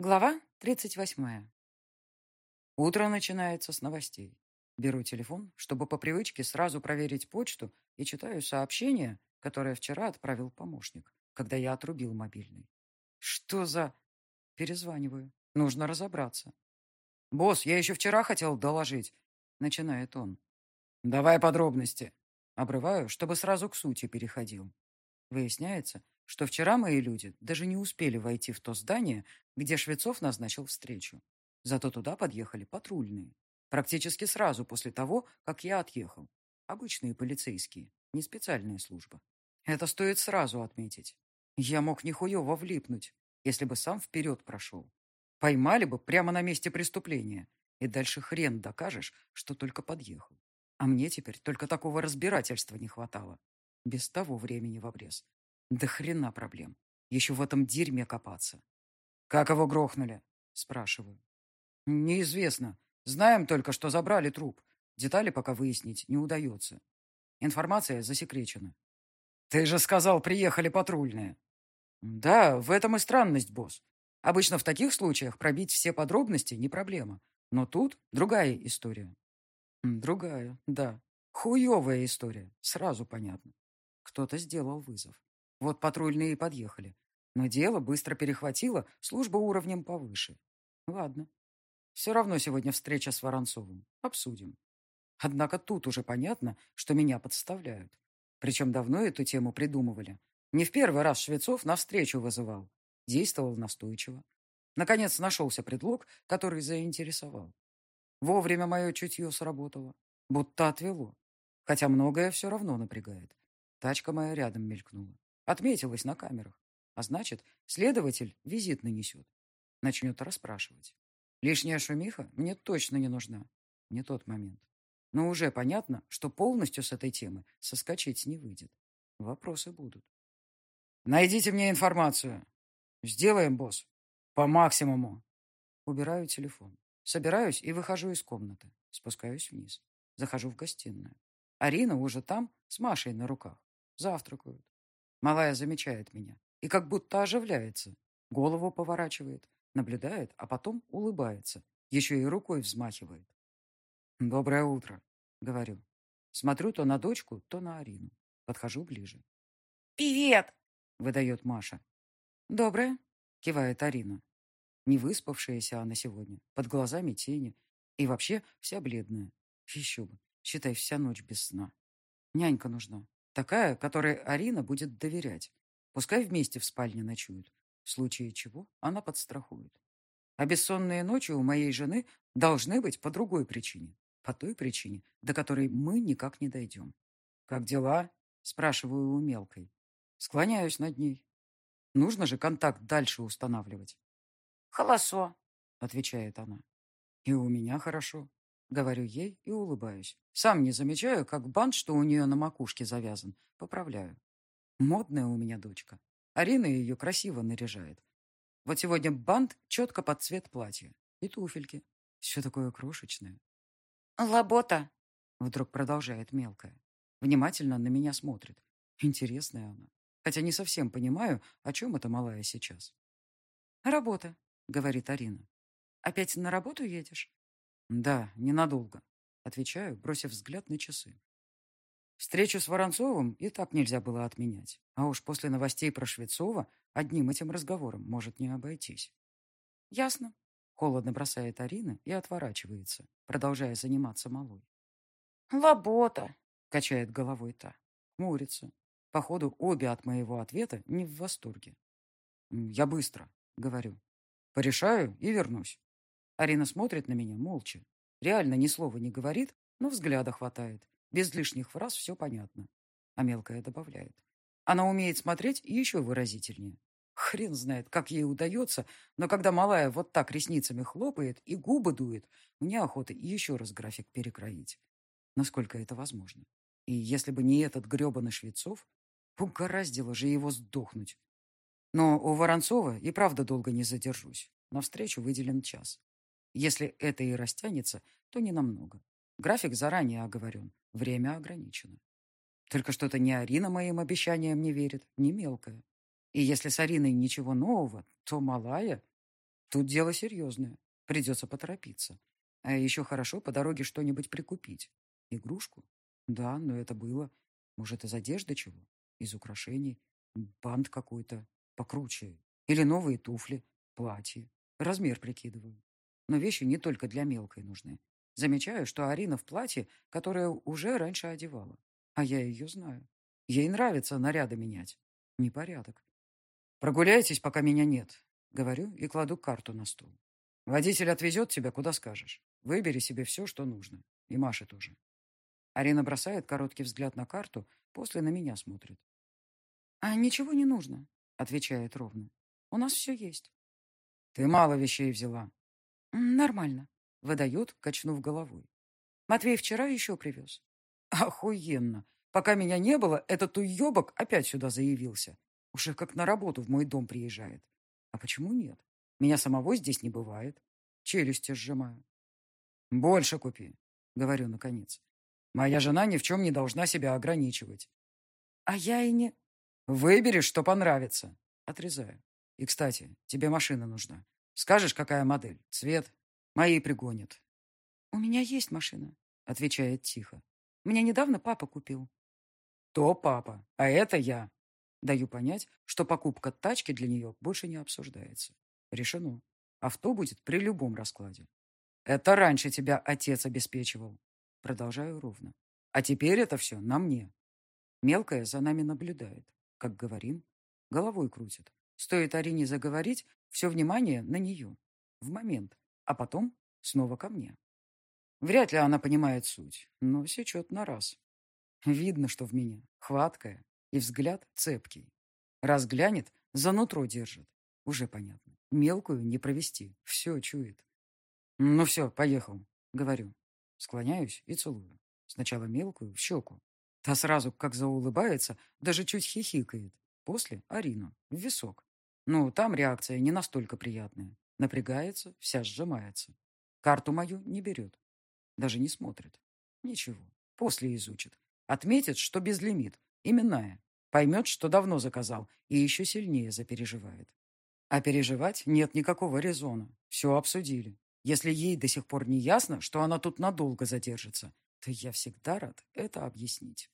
Глава 38. Утро начинается с новостей. Беру телефон, чтобы по привычке сразу проверить почту и читаю сообщение, которое вчера отправил помощник, когда я отрубил мобильный. Что за... Перезваниваю. Нужно разобраться. «Босс, я еще вчера хотел доложить», — начинает он. «Давай подробности». Обрываю, чтобы сразу к сути переходил. Выясняется, что вчера мои люди даже не успели войти в то здание, где Швецов назначил встречу. Зато туда подъехали патрульные. Практически сразу после того, как я отъехал. Обычные полицейские, не специальная служба. Это стоит сразу отметить. Я мог нихуево влипнуть, если бы сам вперед прошел. Поймали бы прямо на месте преступления. И дальше хрен докажешь, что только подъехал. А мне теперь только такого разбирательства не хватало. Без того времени в обрез. Да хрена проблем. Еще в этом дерьме копаться. «Как его грохнули?» – спрашиваю. «Неизвестно. Знаем только, что забрали труп. Детали пока выяснить не удается. Информация засекречена». «Ты же сказал, приехали патрульные». «Да, в этом и странность, босс. Обычно в таких случаях пробить все подробности не проблема. Но тут другая история». «Другая, да. Хуевая история. Сразу понятно. Кто-то сделал вызов. Вот патрульные и подъехали. Но дело быстро перехватило служба уровнем повыше. Ладно. Все равно сегодня встреча с Воронцовым. Обсудим. Однако тут уже понятно, что меня подставляют. Причем давно эту тему придумывали. Не в первый раз Швецов навстречу вызывал. Действовал настойчиво. Наконец нашелся предлог, который заинтересовал. Вовремя мое чутье сработало. Будто отвело. Хотя многое все равно напрягает. Тачка моя рядом мелькнула. Отметилась на камерах. А значит, следователь визит нанесет. Начнет расспрашивать. Лишняя шумиха мне точно не нужна. Не тот момент. Но уже понятно, что полностью с этой темы соскочить не выйдет. Вопросы будут. Найдите мне информацию. Сделаем, босс. По максимуму. Убираю телефон. Собираюсь и выхожу из комнаты. Спускаюсь вниз. Захожу в гостиную. Арина уже там, с Машей на руках. Завтракают. Малая замечает меня и как будто оживляется. Голову поворачивает, наблюдает, а потом улыбается. Еще и рукой взмахивает. «Доброе утро», — говорю. Смотрю то на дочку, то на Арину. Подхожу ближе. «Привет!» — выдает Маша. «Доброе», — кивает Арина. Не выспавшаяся она сегодня, под глазами тени. И вообще вся бледная. Еще бы, считай, вся ночь без сна. Нянька нужна. Такая, которой Арина будет доверять. Пускай вместе в спальне ночуют. В случае чего она подстрахует. А бессонные ночи у моей жены должны быть по другой причине. По той причине, до которой мы никак не дойдем. «Как дела?» – спрашиваю у мелкой. Склоняюсь над ней. Нужно же контакт дальше устанавливать. «Холосо», — отвечает она. «И у меня хорошо. Говорю ей и улыбаюсь. Сам не замечаю, как бант, что у нее на макушке завязан. Поправляю. Модная у меня дочка. Арина ее красиво наряжает. Вот сегодня бант четко под цвет платья. И туфельки. Все такое крошечное. «Лабота», — вдруг продолжает мелкая. Внимательно на меня смотрит. Интересная она. Хотя не совсем понимаю, о чем эта малая сейчас. «Работа», — говорит Арина. «Опять на работу едешь?» «Да, ненадолго», — отвечаю, бросив взгляд на часы. Встречу с Воронцовым и так нельзя было отменять. А уж после новостей про Швецова одним этим разговором может не обойтись. «Ясно», — холодно бросает Арина и отворачивается, продолжая заниматься малой. «Лабота», — качает головой та. Хмурится. Походу, обе от моего ответа не в восторге. «Я быстро», — говорю. «Порешаю и вернусь». Арина смотрит на меня молча. Реально ни слова не говорит, но взгляда хватает. Без лишних фраз все понятно. А мелкая добавляет. Она умеет смотреть еще выразительнее. Хрен знает, как ей удается, но когда малая вот так ресницами хлопает и губы дует, мне охота еще раз график перекроить. Насколько это возможно. И если бы не этот гребаный Швецов, угораздило же его сдохнуть. Но у Воронцова и правда долго не задержусь. На встречу выделен час. Если это и растянется, то не намного. График заранее оговорен, время ограничено. Только что-то ни Арина моим обещаниям не верит, ни мелкая. И если с Ариной ничего нового, то малая... Тут дело серьезное. Придется поторопиться. А еще хорошо по дороге что-нибудь прикупить. Игрушку? Да, но это было. Может, из одежды чего? Из украшений? Бант какой-то. Покруче. Или новые туфли, платье. Размер прикидываю. Но вещи не только для мелкой нужны. Замечаю, что Арина в платье, которое уже раньше одевала. А я ее знаю. Ей нравится наряды менять. Непорядок. Прогуляйтесь, пока меня нет. Говорю и кладу карту на стол. Водитель отвезет тебя, куда скажешь. Выбери себе все, что нужно. И Маше тоже. Арина бросает короткий взгляд на карту, после на меня смотрит. «А ничего не нужно», — отвечает ровно. «У нас все есть». «Ты мало вещей взяла». «Нормально», — выдает, качнув головой. «Матвей вчера еще привез». «Охуенно! Пока меня не было, этот уебок опять сюда заявился. Уже как на работу в мой дом приезжает. А почему нет? Меня самого здесь не бывает. Челюсти сжимаю. «Больше купи», — говорю наконец. «Моя жена ни в чем не должна себя ограничивать». «А я и не...» «Выбери, что понравится». Отрезаю. «И, кстати, тебе машина нужна. Скажешь, какая модель, цвет? Мои пригонят». «У меня есть машина», — отвечает тихо. «Мне недавно папа купил». «То папа, а это я». Даю понять, что покупка тачки для нее больше не обсуждается. Решено. Авто будет при любом раскладе. Это раньше тебя отец обеспечивал. Продолжаю ровно. А теперь это все на мне. Мелкая за нами наблюдает. Как говорим, головой крутит. Стоит Арине заговорить, все внимание на нее. В момент. А потом снова ко мне. Вряд ли она понимает суть, но сечет на раз. Видно, что в меня хваткая и взгляд цепкий. Разглянет, за нутро держит. Уже понятно. Мелкую не провести. Все чует. Ну все, поехал. Говорю. Склоняюсь и целую. Сначала мелкую в щеку. Та сразу, как заулыбается, даже чуть хихикает. После Арину. В висок. Ну, там реакция не настолько приятная. Напрягается, вся сжимается. Карту мою не берет. Даже не смотрит. Ничего. После изучит. Отметит, что безлимит. Именная. Поймет, что давно заказал. И еще сильнее запереживает. А переживать нет никакого резона. Все обсудили. Если ей до сих пор не ясно, что она тут надолго задержится, то я всегда рад это объяснить.